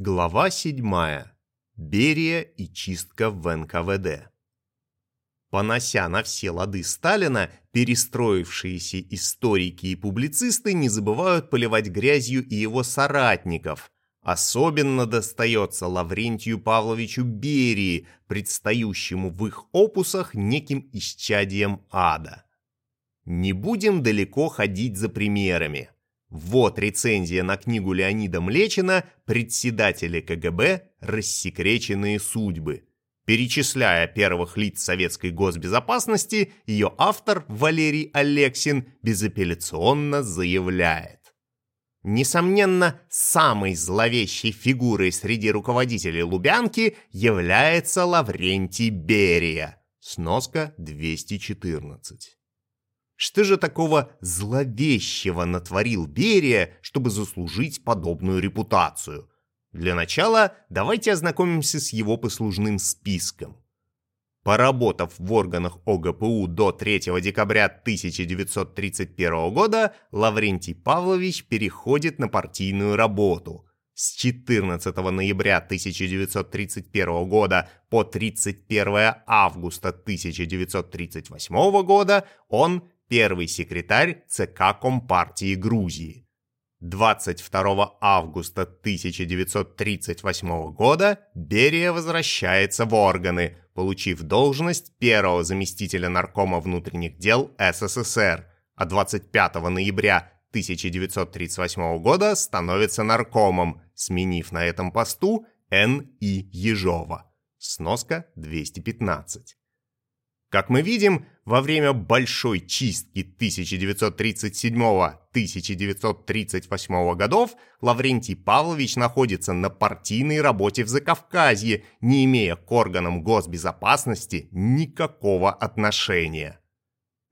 Глава 7. Берия и чистка в НКВД. Понося на все лады Сталина, перестроившиеся историки и публицисты не забывают поливать грязью и его соратников. Особенно достается Лаврентию Павловичу Берии, предстающему в их опусах неким исчадием ада. Не будем далеко ходить за примерами. Вот рецензия на книгу Леонида Млечина «Председатели КГБ. Рассекреченные судьбы». Перечисляя первых лиц советской госбезопасности, ее автор Валерий Алексин безапелляционно заявляет. Несомненно, самой зловещей фигурой среди руководителей Лубянки является Лаврентий Берия. Сноска 214. Что же такого зловещего натворил Берия, чтобы заслужить подобную репутацию? Для начала давайте ознакомимся с его послужным списком. Поработав в органах ОГПУ до 3 декабря 1931 года, Лаврентий Павлович переходит на партийную работу. С 14 ноября 1931 года по 31 августа 1938 года он первый секретарь ЦК Компартии Грузии. 22 августа 1938 года Берия возвращается в органы, получив должность первого заместителя наркома внутренних дел СССР, а 25 ноября 1938 года становится наркомом, сменив на этом посту Н. И. Ежова. Сноска 215. Как мы видим, во время Большой чистки 1937-1938 годов Лаврентий Павлович находится на партийной работе в Закавказье, не имея к органам госбезопасности никакого отношения.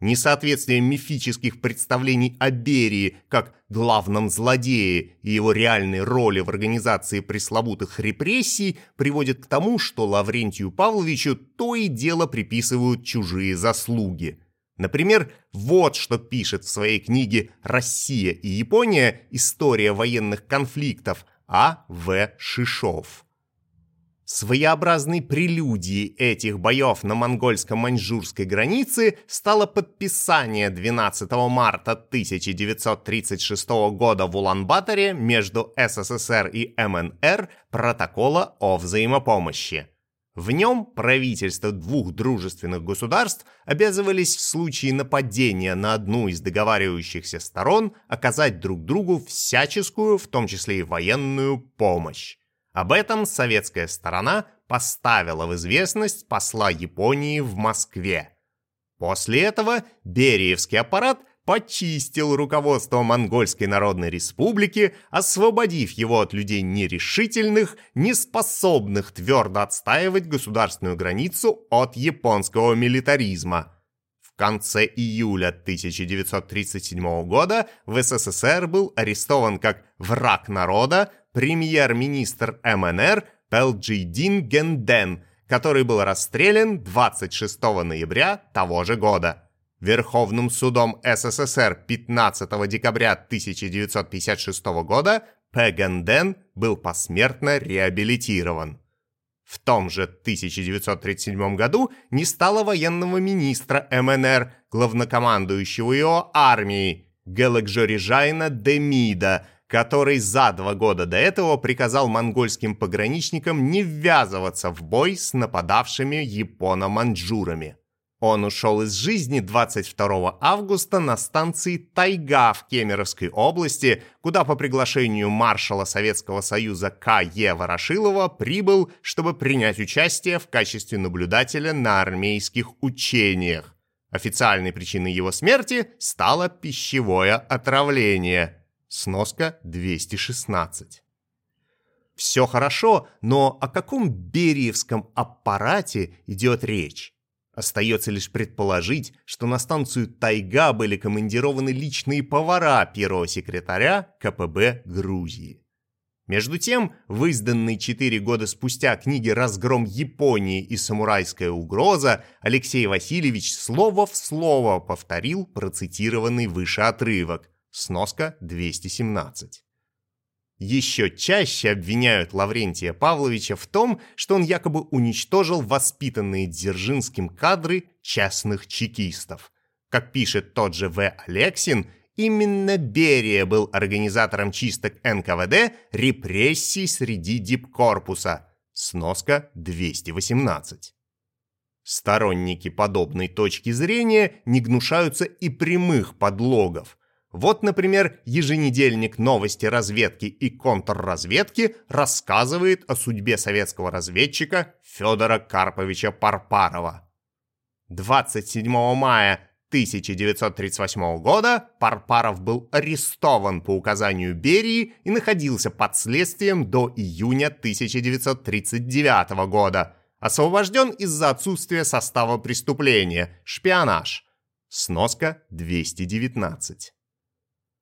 Несоответствие мифических представлений о Берии как главном злодее и его реальной роли в организации пресловутых репрессий приводит к тому, что Лаврентию Павловичу то и дело приписывают чужие заслуги. Например, вот что пишет в своей книге «Россия и Япония. История военных конфликтов» А. В. Шишов. Своеобразной прелюдией этих боев на монгольско-маньчжурской границе стало подписание 12 марта 1936 года в Улан-Баторе между СССР и МНР протокола о взаимопомощи. В нем правительства двух дружественных государств обязывались в случае нападения на одну из договаривающихся сторон оказать друг другу всяческую, в том числе и военную, помощь. Об этом советская сторона поставила в известность посла Японии в Москве. После этого Бериевский аппарат почистил руководство Монгольской Народной Республики, освободив его от людей нерешительных, неспособных твердо отстаивать государственную границу от японского милитаризма. В конце июля 1937 года в СССР был арестован как враг народа премьер-министр МНР Пелджидин Генден, который был расстрелян 26 ноября того же года. Верховным судом СССР 15 декабря 1956 года П. Генден был посмертно реабилитирован. В том же 1937 году не стало военного министра МНР, главнокомандующего его армией, Гелекжорижайна Демида, который за два года до этого приказал монгольским пограничникам не ввязываться в бой с нападавшими японо-маньчжурами. Он ушел из жизни 22 августа на станции Тайга в Кемеровской области, куда по приглашению маршала Советского Союза К.Е. Ворошилова прибыл, чтобы принять участие в качестве наблюдателя на армейских учениях. Официальной причиной его смерти стало пищевое отравление – Сноска 216. Все хорошо, но о каком бериевском аппарате идет речь? Остается лишь предположить, что на станцию Тайга были командированы личные повара первого секретаря КПБ Грузии. Между тем, в изданной четыре года спустя книге «Разгром Японии и самурайская угроза» Алексей Васильевич слово в слово повторил процитированный выше отрывок – Сноска 217. Еще чаще обвиняют Лаврентия Павловича в том, что он якобы уничтожил воспитанные Дзержинским кадры частных чекистов. Как пишет тот же В. Алексин, именно Берия был организатором чисток НКВД репрессий среди дипкорпуса. Сноска 218. Сторонники подобной точки зрения не гнушаются и прямых подлогов – вот, например, еженедельник «Новости разведки и контрразведки» рассказывает о судьбе советского разведчика Федора Карповича Парпарова. 27 мая 1938 года Парпаров был арестован по указанию Берии и находился под следствием до июня 1939 года. Освобожден из-за отсутствия состава преступления – шпионаж. Сноска 219.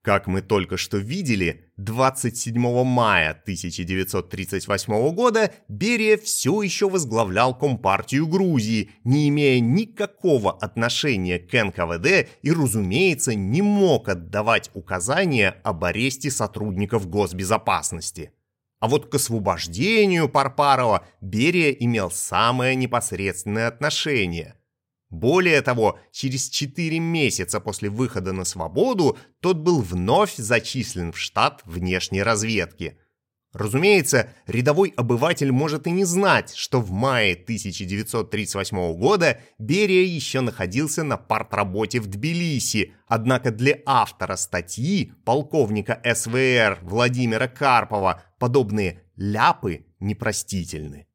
Как мы только что видели, 27 мая 1938 года Берия все еще возглавлял Компартию Грузии, не имея никакого отношения к НКВД и, разумеется, не мог отдавать указания об аресте сотрудников госбезопасности. А вот к освобождению Парпарова Берия имел самое непосредственное отношение – более того, через 4 месяца после выхода на свободу тот был вновь зачислен в штат внешней разведки. Разумеется, рядовой обыватель может и не знать, что в мае 1938 года Берия еще находился на партработе в Тбилиси, однако для автора статьи, полковника СВР Владимира Карпова, подобные ляпы непростительны.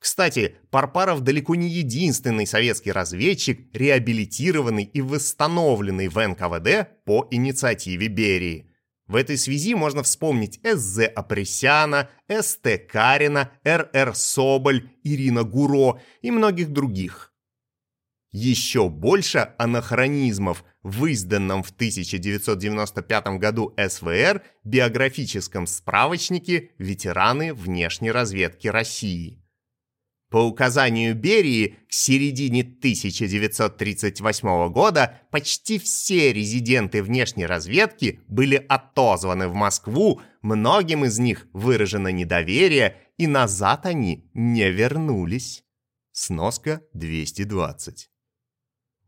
Кстати, Парпаров далеко не единственный советский разведчик, реабилитированный и восстановленный в НКВД по инициативе Берии. В этой связи можно вспомнить СЗ Апресяна, СТ Карина, РР Соболь, Ирина Гуро и многих других. Еще больше анахронизмов в изданном в 1995 году СВР биографическом справочнике «Ветераны внешней разведки России». По указанию Берии, к середине 1938 года почти все резиденты внешней разведки были отозваны в Москву, многим из них выражено недоверие, и назад они не вернулись. Сноска 220.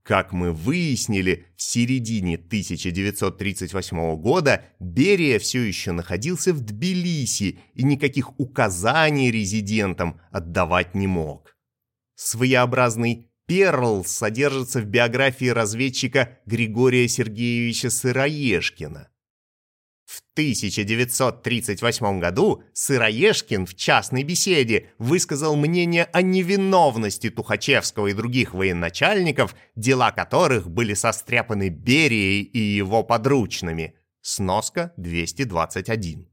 Как мы выяснили, в середине 1938 года Берия все еще находился в Тбилиси и никаких указаний резидентам отдавать не мог. Своеобразный перл содержится в биографии разведчика Григория Сергеевича Сыроежкина. В 1938 году Сыроежкин в частной беседе высказал мнение о невиновности Тухачевского и других военачальников, дела которых были состряпаны Берией и его подручными. Сноска 221.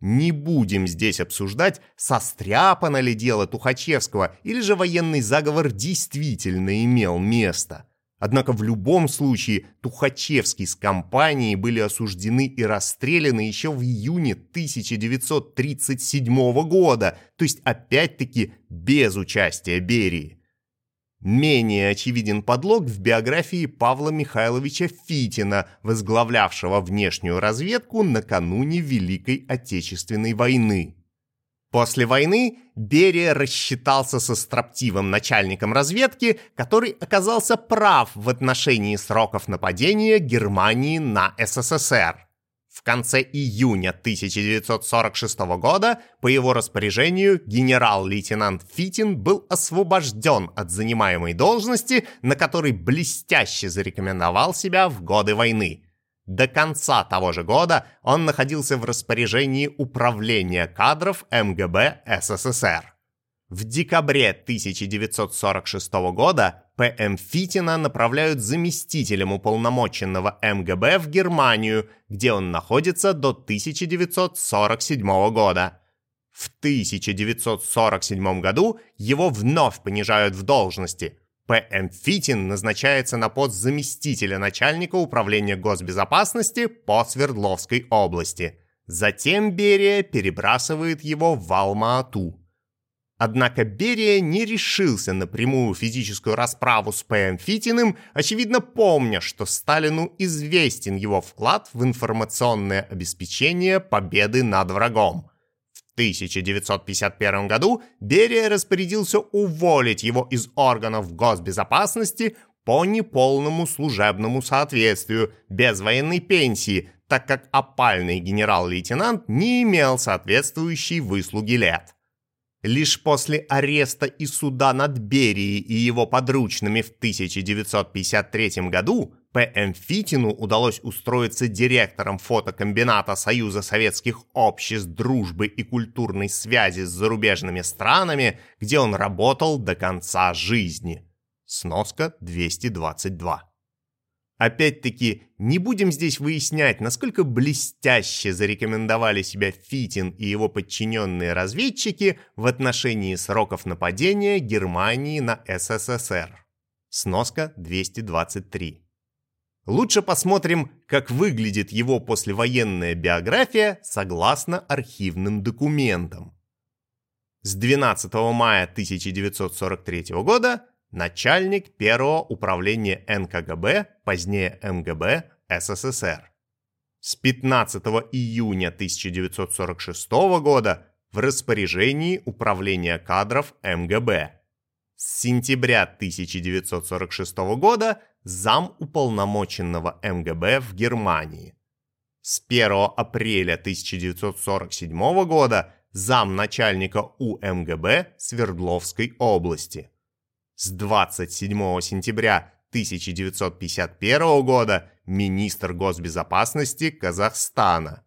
Не будем здесь обсуждать, состряпано ли дело Тухачевского или же военный заговор действительно имел место – Однако в любом случае Тухачевский с компанией были осуждены и расстреляны еще в июне 1937 года, то есть опять-таки без участия Берии. Менее очевиден подлог в биографии Павла Михайловича Фитина, возглавлявшего внешнюю разведку накануне Великой Отечественной войны. После войны Берия рассчитался со строптивым начальником разведки, который оказался прав в отношении сроков нападения Германии на СССР. В конце июня 1946 года по его распоряжению генерал-лейтенант Фитин был освобожден от занимаемой должности, на которой блестяще зарекомендовал себя в годы войны – до конца того же года он находился в распоряжении Управления кадров МГБ СССР. В декабре 1946 года П.М. Фитина направляют заместителем уполномоченного МГБ в Германию, где он находится до 1947 года. В 1947 году его вновь понижают в должности – П.М. Фитин назначается на пост заместителя начальника управления госбезопасности по Свердловской области. Затем Берия перебрасывает его в Алма-Ату. Однако Берия не решился на прямую физическую расправу с П.М. Фитиным, очевидно помня, что Сталину известен его вклад в информационное обеспечение победы над врагом. В 1951 году Берия распорядился уволить его из органов госбезопасности по неполному служебному соответствию, без военной пенсии, так как опальный генерал-лейтенант не имел соответствующей выслуги лет. Лишь после ареста и суда над Берией и его подручными в 1953 году П.М. Фитину удалось устроиться директором фотокомбината Союза Советских Обществ Дружбы и Культурной Связи с зарубежными странами, где он работал до конца жизни. Сноска 222. Опять-таки, не будем здесь выяснять, насколько блестяще зарекомендовали себя Фитин и его подчиненные разведчики в отношении сроков нападения Германии на СССР. Сноска 223. Лучше посмотрим, как выглядит его послевоенная биография согласно архивным документам. С 12 мая 1943 года начальник первого управления НКГБ, позднее МГБ, СССР. С 15 июня 1946 года в распоряжении Управления кадров МГБ. С сентября 1946 года зам уполномоченного МГБ в Германии. С 1 апреля 1947 года зам начальника УМГБ Свердловской области с 27 сентября 1951 года министр госбезопасности Казахстана.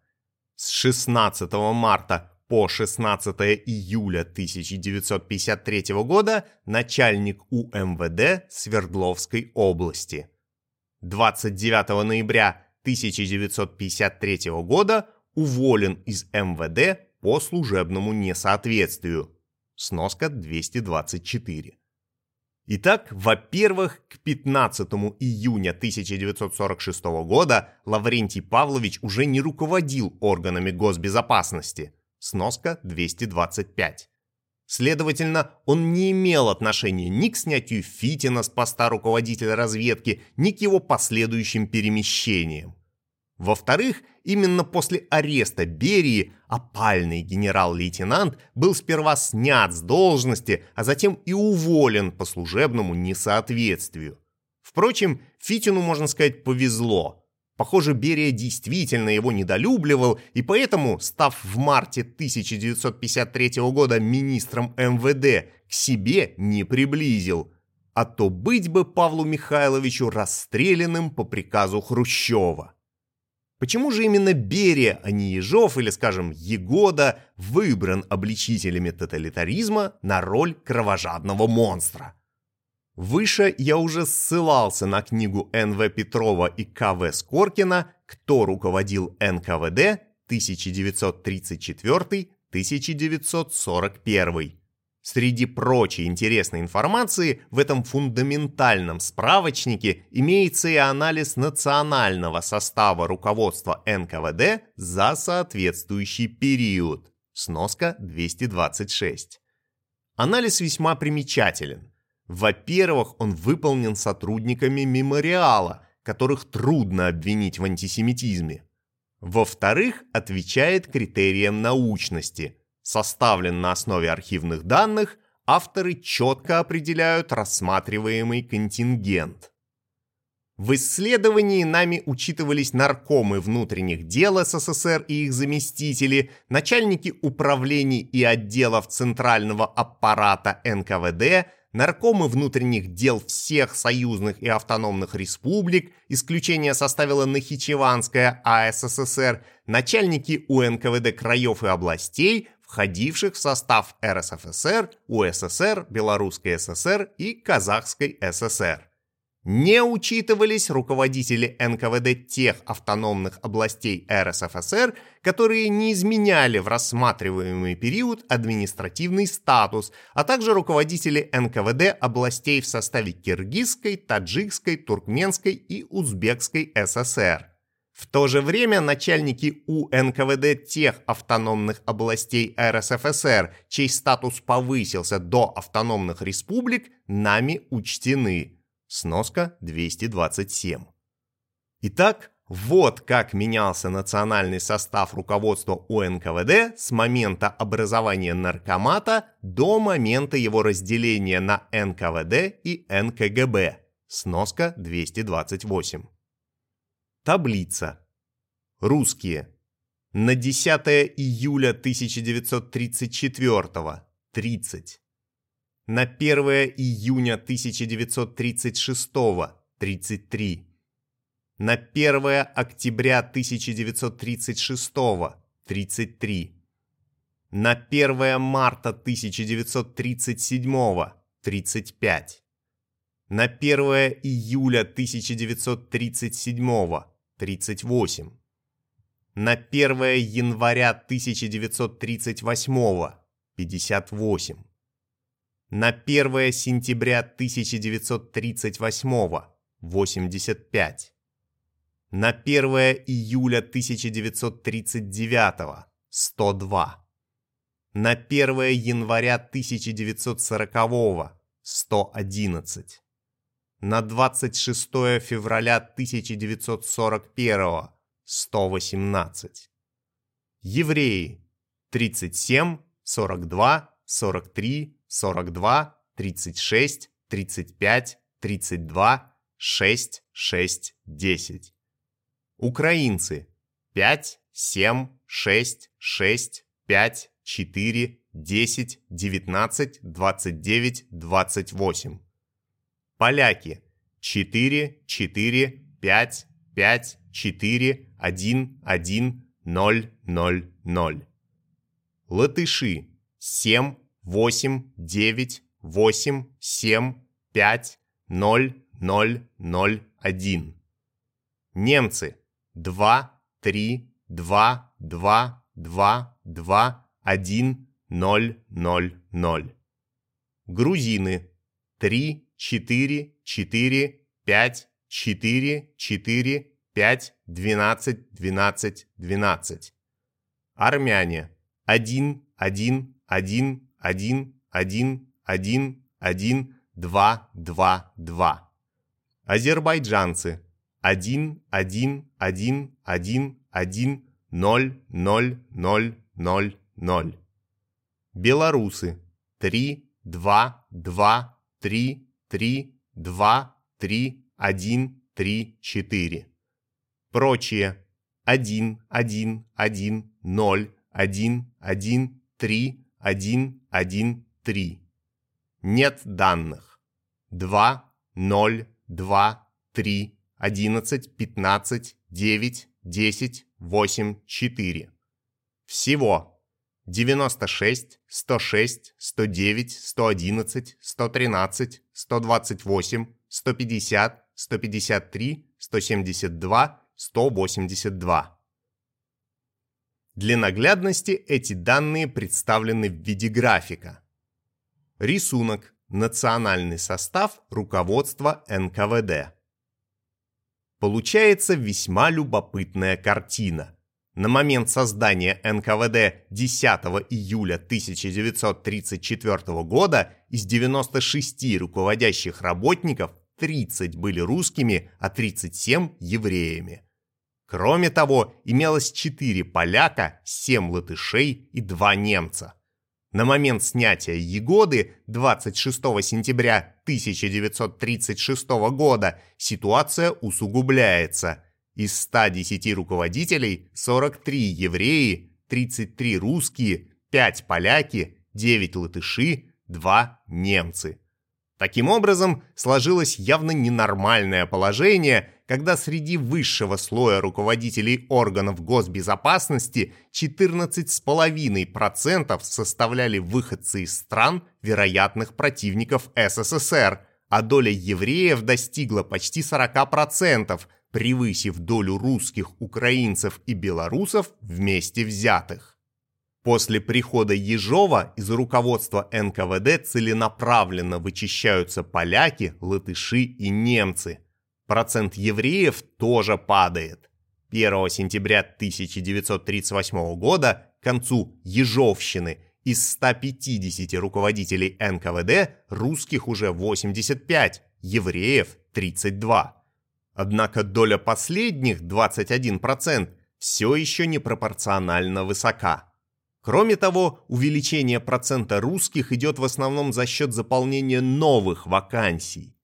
С 16 марта по 16 июля 1953 года начальник УМВД Свердловской области. 29 ноября 1953 года уволен из МВД по служебному несоответствию. Сноска 224. Итак, во-первых, к 15 июня 1946 года Лаврентий Павлович уже не руководил органами госбезопасности. Сноска 225. Следовательно, он не имел отношения ни к снятию Фитина с поста руководителя разведки, ни к его последующим перемещениям. Во-вторых, именно после ареста Берии опальный генерал-лейтенант был сперва снят с должности, а затем и уволен по служебному несоответствию. Впрочем, Фитину, можно сказать, повезло. Похоже, Берия действительно его недолюбливал, и поэтому, став в марте 1953 года министром МВД, к себе не приблизил. А то быть бы Павлу Михайловичу расстрелянным по приказу Хрущева. Почему же именно Берия, а не Ежов или, скажем, Егода выбран обличителями тоталитаризма на роль кровожадного монстра? Выше я уже ссылался на книгу Н.В. Петрова и К.В. Скоркина «Кто руководил НКВД 1934-1941». Среди прочей интересной информации в этом фундаментальном справочнике имеется и анализ национального состава руководства НКВД за соответствующий период. Сноска 226. Анализ весьма примечателен. Во-первых, он выполнен сотрудниками мемориала, которых трудно обвинить в антисемитизме. Во-вторых, отвечает критериям научности – составлен на основе архивных данных, авторы четко определяют рассматриваемый контингент. В исследовании нами учитывались наркомы внутренних дел СССР и их заместители, начальники управлений и отделов Центрального аппарата НКВД, наркомы внутренних дел всех союзных и автономных республик, исключение составила Нахичеванская АССР, начальники УНКВД краев и областей, входивших в состав РСФСР, УССР, Белорусской ССР и Казахской ССР. Не учитывались руководители НКВД тех автономных областей РСФСР, которые не изменяли в рассматриваемый период административный статус, а также руководители НКВД областей в составе Киргизской, Таджикской, Туркменской и Узбекской ССР. В то же время начальники УНКВД тех автономных областей РСФСР, чей статус повысился до автономных республик, нами учтены. Сноска 227. Итак, вот как менялся национальный состав руководства УНКВД с момента образования наркомата до момента его разделения на НКВД и НКГБ. Сноска 228. Таблица. Русские. На 10 июля 1934 – 30. На 1 июня 1936 – 33. На 1 октября 1936 – 33. На 1 марта 1937 – 35. На 1 июля 1937 38. На 1 января 1938 58. На 1 сентября 1938 85. На 1 июля 1939 102. На 1 января 1940 111 на 26 февраля 1941 118. Евреи 37, 42, 43, 42, 36, 35, 32, 6, 6, 10. Украинцы 5, 7, 6, 6, 5, 4, 10, 19, 29, 28. Поляки 4, 4, 5, 5, 4, 1, 1, 0, 0, 0. Латыши 7, 8, 9, 8, 7, 5, 0, 0, 0, 1. Немцы 2, 3, 2, 2, 2, 2, 1, 0, 0, 0. Грузины 3, 4, 4, 5, 4, 4, 5, 12, 12, 12. Армяне 1, 1, 1, 1, 1, 1, 1, 2, 2, 2. Азербайджанцы 1, 1, 1, 1, 1, 0, 0, 0, 0, 0. Белорусы 3, 2, 2, 3, 3, 2, 3, 1, 3, 4. Прочие 1, 1, 1, 0, 1, 1, 3, 1, 1, 3. Нет данных. 2, 0, 2, 3, 11, 15, 9, 10, 8, 4. Всего 96, 106, 109, 111, 113, 128, 150, 153, 172, 182. Для наглядности эти данные представлены в виде графика. Рисунок. Национальный состав руководства НКВД. Получается весьма любопытная картина – на момент создания НКВД 10 июля 1934 года из 96 руководящих работников 30 были русскими, а 37 – евреями. Кроме того, имелось 4 поляка, 7 латышей и 2 немца. На момент снятия Егоды 26 сентября 1936 года ситуация усугубляется – из 110 руководителей 43 евреи, 33 русские, 5 поляки, 9 латыши, 2 немцы. Таким образом, сложилось явно ненормальное положение, когда среди высшего слоя руководителей органов госбезопасности 14,5% составляли выходцы из стран, вероятных противников СССР, а доля евреев достигла почти 40%, превысив долю русских, украинцев и белорусов вместе взятых. После прихода Ежова из руководства НКВД целенаправленно вычищаются поляки, латыши и немцы. Процент евреев тоже падает. 1 сентября 1938 года, к концу Ежовщины, из 150 руководителей НКВД русских уже 85, евреев 32. Однако доля последних, 21%, все еще непропорционально высока. Кроме того, увеличение процента русских идет в основном за счет заполнения новых вакансий.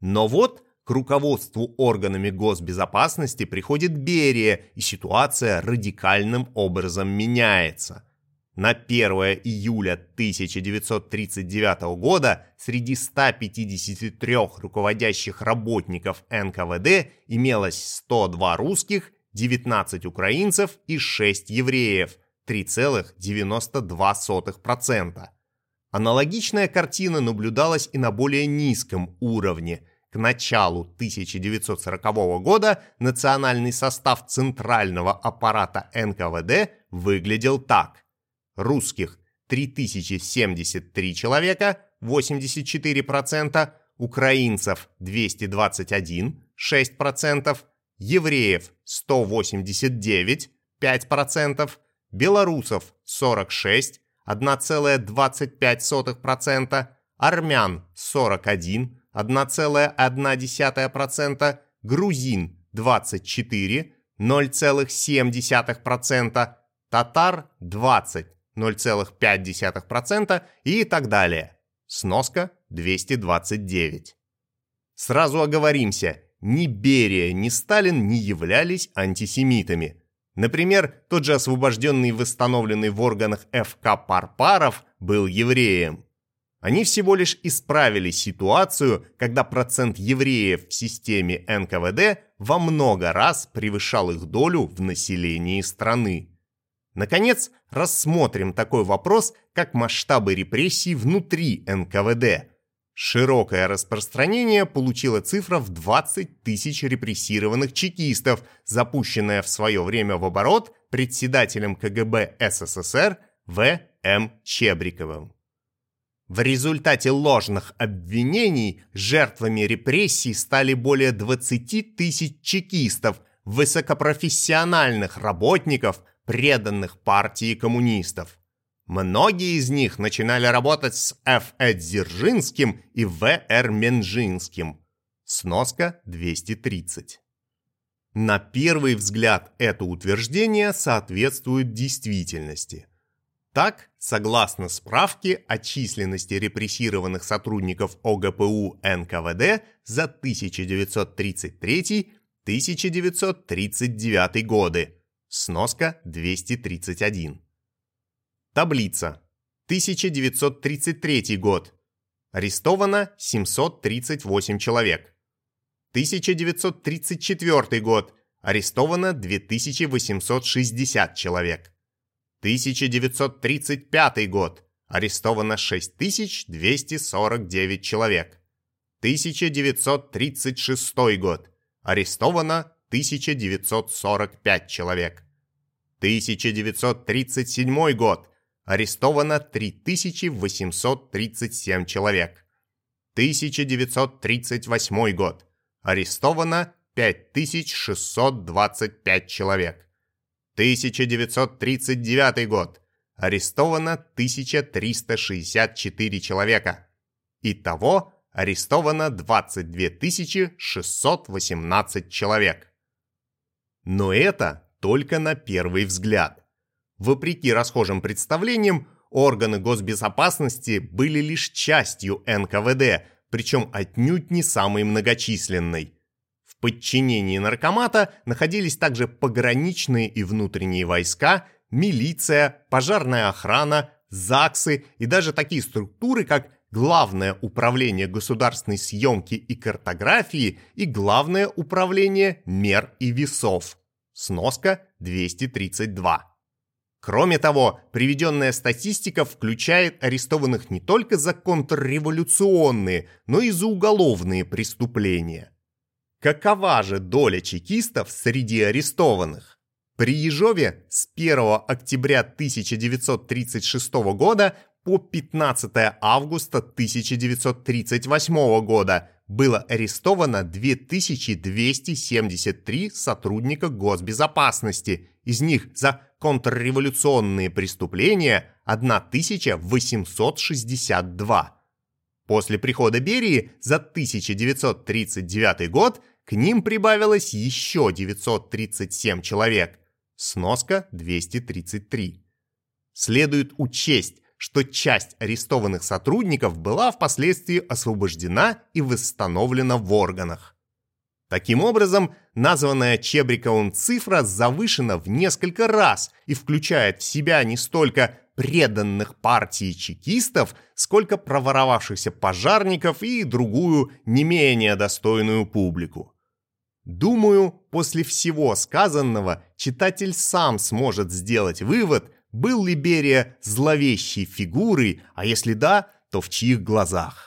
Но вот к руководству органами госбезопасности приходит Берия, и ситуация радикальным образом меняется. На 1 июля 1939 года среди 153 руководящих работников НКВД имелось 102 русских, 19 украинцев и 6 евреев, 3,92%. Аналогичная картина наблюдалась и на более низком уровне. К началу 1940 года национальный состав центрального аппарата НКВД выглядел так русских 3073 человека, 84%, украинцев 221, 6%, евреев 189, 5%, белорусов 46, 1,25%, армян 41, 1,1%, грузин 24, 0,7%, татар 20, 0,5% и так далее. Сноска 229. Сразу оговоримся, ни Берия, ни Сталин не являлись антисемитами. Например, тот же освобожденный и восстановленный в органах ФК Парпаров был евреем. Они всего лишь исправили ситуацию, когда процент евреев в системе НКВД во много раз превышал их долю в населении страны. Наконец, рассмотрим такой вопрос, как масштабы репрессий внутри НКВД. Широкое распространение получила цифра в 20 тысяч репрессированных чекистов, запущенная в свое время в оборот председателем КГБ СССР В. М. Чебриковым. В результате ложных обвинений жертвами репрессий стали более 20 тысяч чекистов, высокопрофессиональных работников – преданных партии коммунистов. Многие из них начинали работать с Ф. Э. Дзержинским и В. Р. Менжинским. Сноска 230. На первый взгляд это утверждение соответствует действительности. Так, согласно справке о численности репрессированных сотрудников ОГПУ НКВД за 1933-1939 годы, Сноска 231. Таблица. 1933 год. Арестовано 738 человек. 1934 год. Арестовано 2860 человек. 1935 год. Арестовано 6249 человек. 1936 год. Арестовано 1945 человек. 1937 год. Арестовано 3837 человек. 1938 год. Арестовано 5625 человек. 1939 год. Арестовано 1364 человека. Итого арестовано 22 618 человек. Но это только на первый взгляд. Вопреки расхожим представлениям, органы госбезопасности были лишь частью НКВД, причем отнюдь не самой многочисленной. В подчинении наркомата находились также пограничные и внутренние войска, милиция, пожарная охрана, ЗАГСы и даже такие структуры, как Главное управление государственной съемки и картографии и Главное управление мер и весов. Сноска 232. Кроме того, приведенная статистика включает арестованных не только за контрреволюционные, но и за уголовные преступления. Какова же доля чекистов среди арестованных? При Ежове с 1 октября 1936 года по 15 августа 1938 года было арестовано 2273 сотрудника госбезопасности, из них за контрреволюционные преступления 1862. После прихода Берии за 1939 год к ним прибавилось еще 937 человек. Сноска 233. Следует учесть, что часть арестованных сотрудников была впоследствии освобождена и восстановлена в органах. Таким образом, названная Чебриковым цифра завышена в несколько раз и включает в себя не столько преданных партии чекистов, сколько проворовавшихся пожарников и другую не менее достойную публику. Думаю, после всего сказанного читатель сам сможет сделать вывод, был ли Берия зловещей фигурой, а если да, то в чьих глазах.